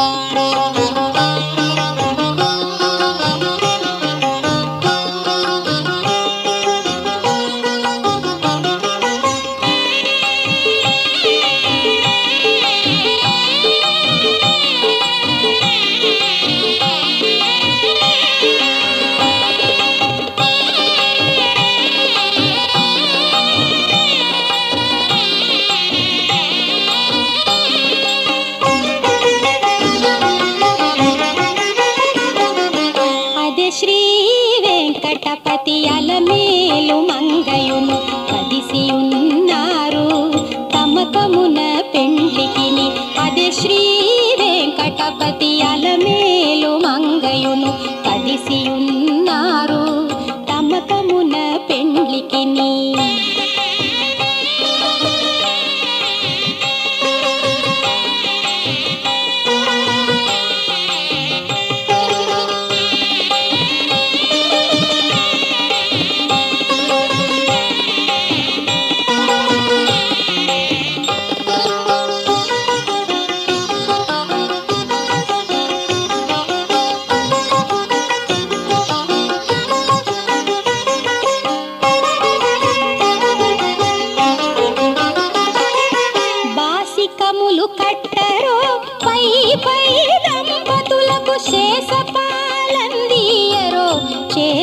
Oh, ti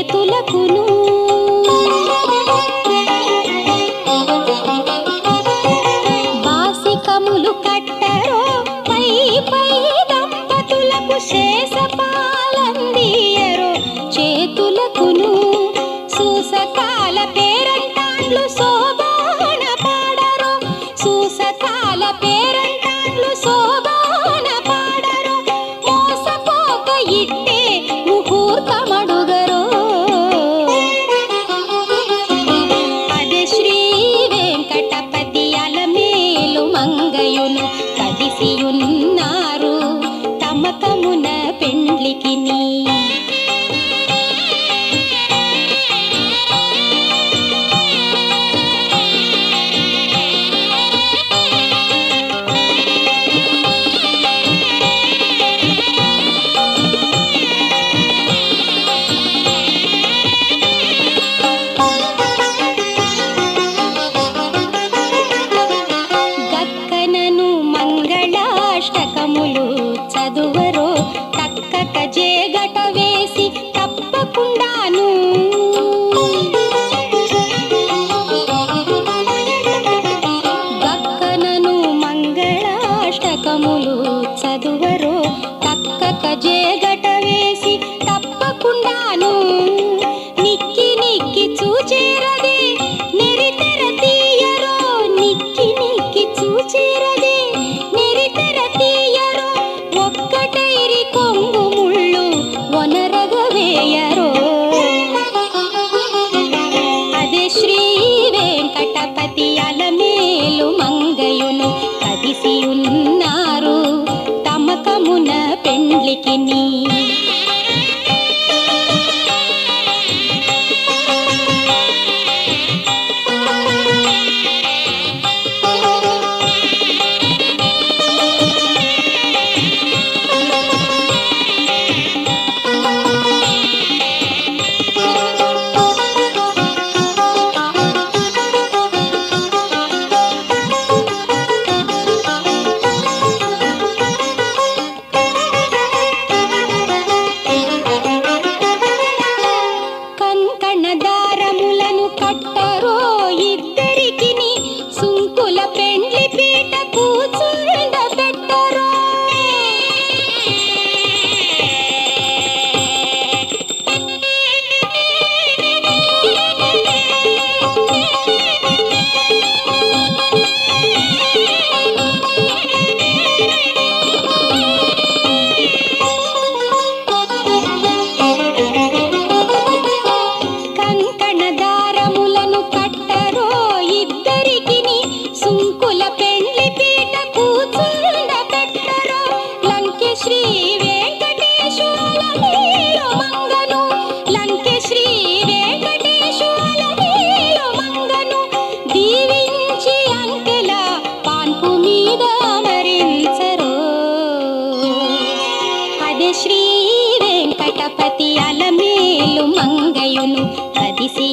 చేతులకును గట జే గట వేసి తప్పకుండాను. దక్కనను మంగళాష్టకములు చదువరు తక్కక జే వేసి తప్పకుండాను.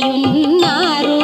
కదిసియున్నారు